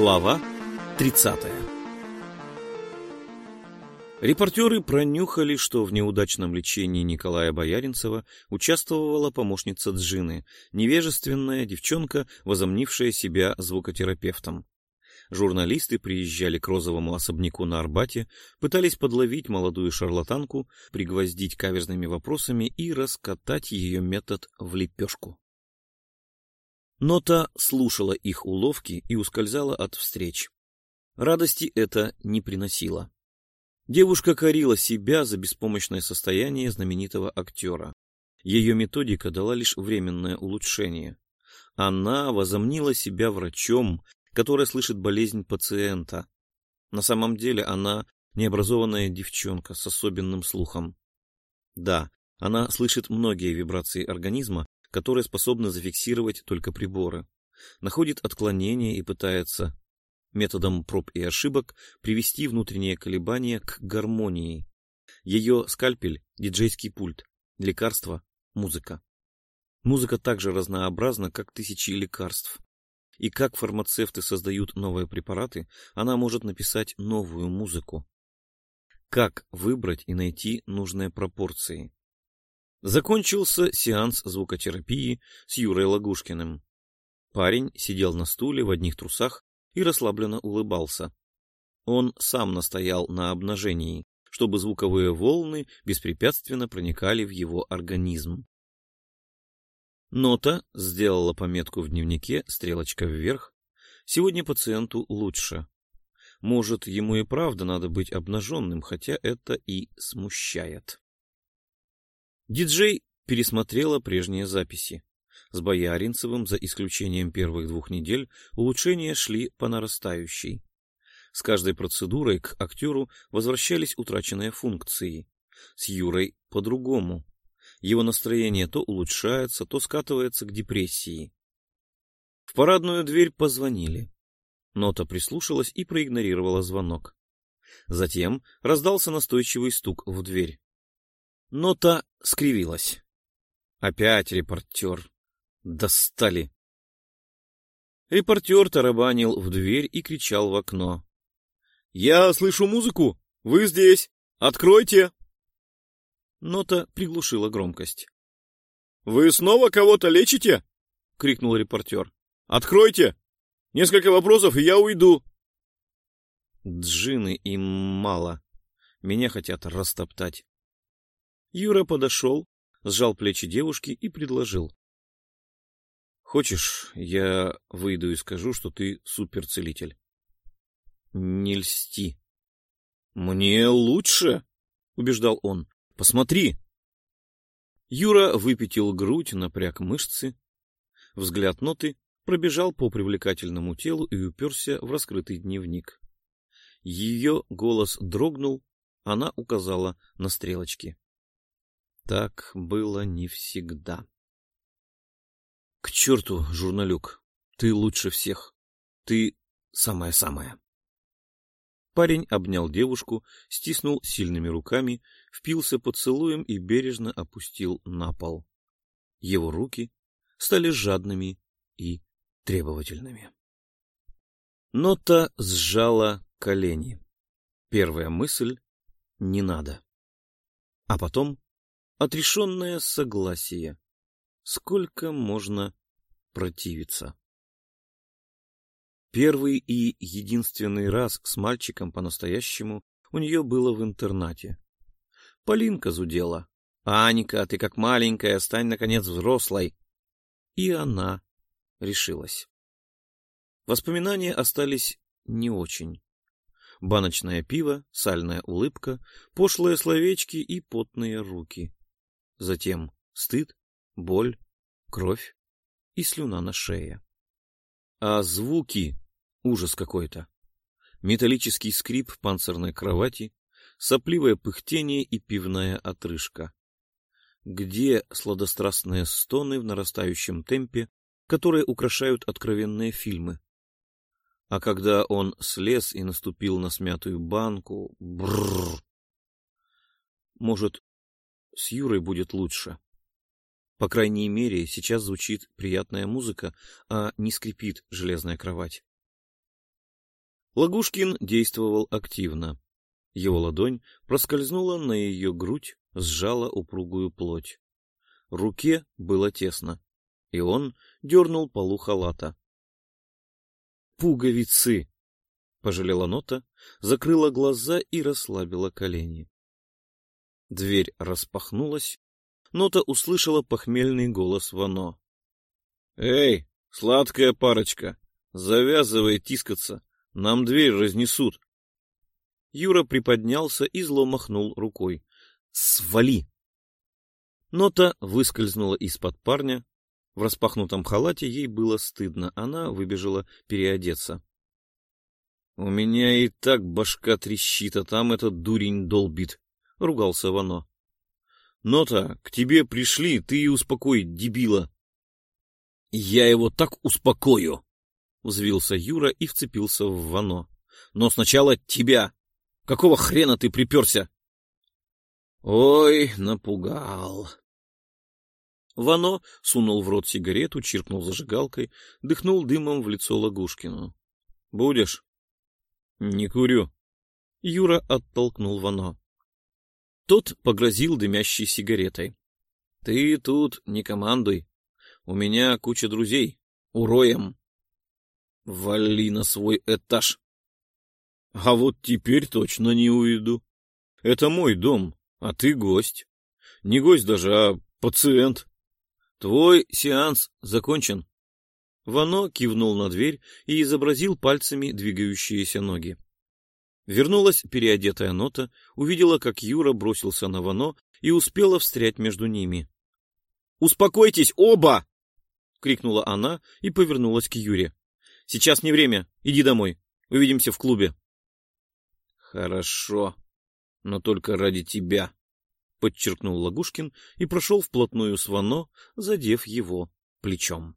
Глава 30 Репортеры пронюхали, что в неудачном лечении Николая Бояринцева участвовала помощница Джины, невежественная девчонка, возомнившая себя звукотерапевтом. Журналисты приезжали к розовому особняку на Арбате, пытались подловить молодую шарлатанку, пригвоздить каверзными вопросами и раскатать ее метод в лепешку. Но та слушала их уловки и ускользала от встреч. Радости это не приносило. Девушка корила себя за беспомощное состояние знаменитого актера. Ее методика дала лишь временное улучшение. Она возомнила себя врачом, которая слышит болезнь пациента. На самом деле она необразованная девчонка с особенным слухом. Да, она слышит многие вибрации организма, которые способны зафиксировать только приборы. Находит отклонения и пытается методом проб и ошибок привести внутренние колебания к гармонии. Ее скальпель — диджейский пульт, лекарство — музыка. Музыка так же разнообразна, как тысячи лекарств. И как фармацевты создают новые препараты, она может написать новую музыку. Как выбрать и найти нужные пропорции? Закончился сеанс звукотерапии с Юрой Лагушкиным. Парень сидел на стуле в одних трусах и расслабленно улыбался. Он сам настоял на обнажении, чтобы звуковые волны беспрепятственно проникали в его организм. Нота сделала пометку в дневнике, стрелочка вверх. Сегодня пациенту лучше. Может, ему и правда надо быть обнаженным, хотя это и смущает. Диджей пересмотрела прежние записи. С Бояринцевым, за исключением первых двух недель, улучшения шли по нарастающей. С каждой процедурой к актеру возвращались утраченные функции. С Юрой по-другому. Его настроение то улучшается, то скатывается к депрессии. В парадную дверь позвонили. Нота прислушалась и проигнорировала звонок. Затем раздался настойчивый стук в дверь. Но та скривилась. Опять репортер. Достали. Репортер тарабанил в дверь и кричал в окно. — Я слышу музыку! Вы здесь! Откройте! Нота приглушила громкость. — Вы снова кого-то лечите? — крикнул репортер. — Откройте! Несколько вопросов, и я уйду. Джины им мало. Меня хотят растоптать. Юра подошел, сжал плечи девушки и предложил. — Хочешь, я выйду и скажу, что ты суперцелитель? — Не льсти. — Мне лучше, — убеждал он. — Посмотри. Юра выпятил грудь, напряг мышцы. Взгляд ноты пробежал по привлекательному телу и уперся в раскрытый дневник. Ее голос дрогнул, она указала на стрелочки. Так было не всегда. — К черту, журналюк, ты лучше всех. Ты самая-самая. Парень обнял девушку, стиснул сильными руками, впился поцелуем и бережно опустил на пол. Его руки стали жадными и требовательными. Нота сжала колени. Первая мысль — не надо. А потом Отрешенное согласие. Сколько можно противиться? Первый и единственный раз с мальчиком по-настоящему у нее было в интернате. Полинка зудела. «Аника, ты как маленькая, стань, наконец, взрослой!» И она решилась. Воспоминания остались не очень баночное пиво, сальная улыбка, пошлые словечки и потные руки затем стыд, боль, кровь и слюна на шее. А звуки — ужас какой-то. Металлический скрип панцирной кровати, сопливое пыхтение и пивная отрыжка. Где сладострастные стоны в нарастающем темпе, которые украшают откровенные фильмы? А когда он слез и наступил на смятую банку, бррр. Может, с Юрой будет лучше. По крайней мере, сейчас звучит приятная музыка, а не скрипит железная кровать. Лагушкин действовал активно. Его ладонь проскользнула на ее грудь, сжала упругую плоть. Руке было тесно, и он дернул полу халата. «Пуговицы!» — пожалела Нота, закрыла глаза и расслабила колени. Дверь распахнулась. Нота услышала похмельный голос Вано. — Эй, сладкая парочка, завязывай тискаться, нам дверь разнесут. Юра приподнялся и зло махнул рукой. — Свали! Нота выскользнула из-под парня. В распахнутом халате ей было стыдно, она выбежала переодеться. — У меня и так башка трещит, а там этот дурень долбит, — ругался Вано. — Нота, к тебе пришли, ты и успокой дебила. — Я его так успокою! — взвился Юра и вцепился в Вано. — Но сначала тебя! Какого хрена ты приперся? — Ой, напугал! Вано сунул в рот сигарету, чиркнул зажигалкой, дыхнул дымом в лицо Лагушкину. — Будешь? — Не курю. Юра оттолкнул Вано. Тот погрозил дымящей сигаретой. — Ты тут не командуй. У меня куча друзей. Уроем. — Вали на свой этаж. — А вот теперь точно не уйду. Это мой дом, а ты гость. Не гость даже, а пациент. Твой сеанс закончен. Вано кивнул на дверь и изобразил пальцами двигающиеся ноги. Вернулась переодетая нота, увидела, как Юра бросился на Вано и успела встрять между ними. «Успокойтесь, оба!» — крикнула она и повернулась к Юре. «Сейчас не время. Иди домой. Увидимся в клубе». «Хорошо, но только ради тебя», — подчеркнул Лагушкин и прошел вплотную с Вано, задев его плечом.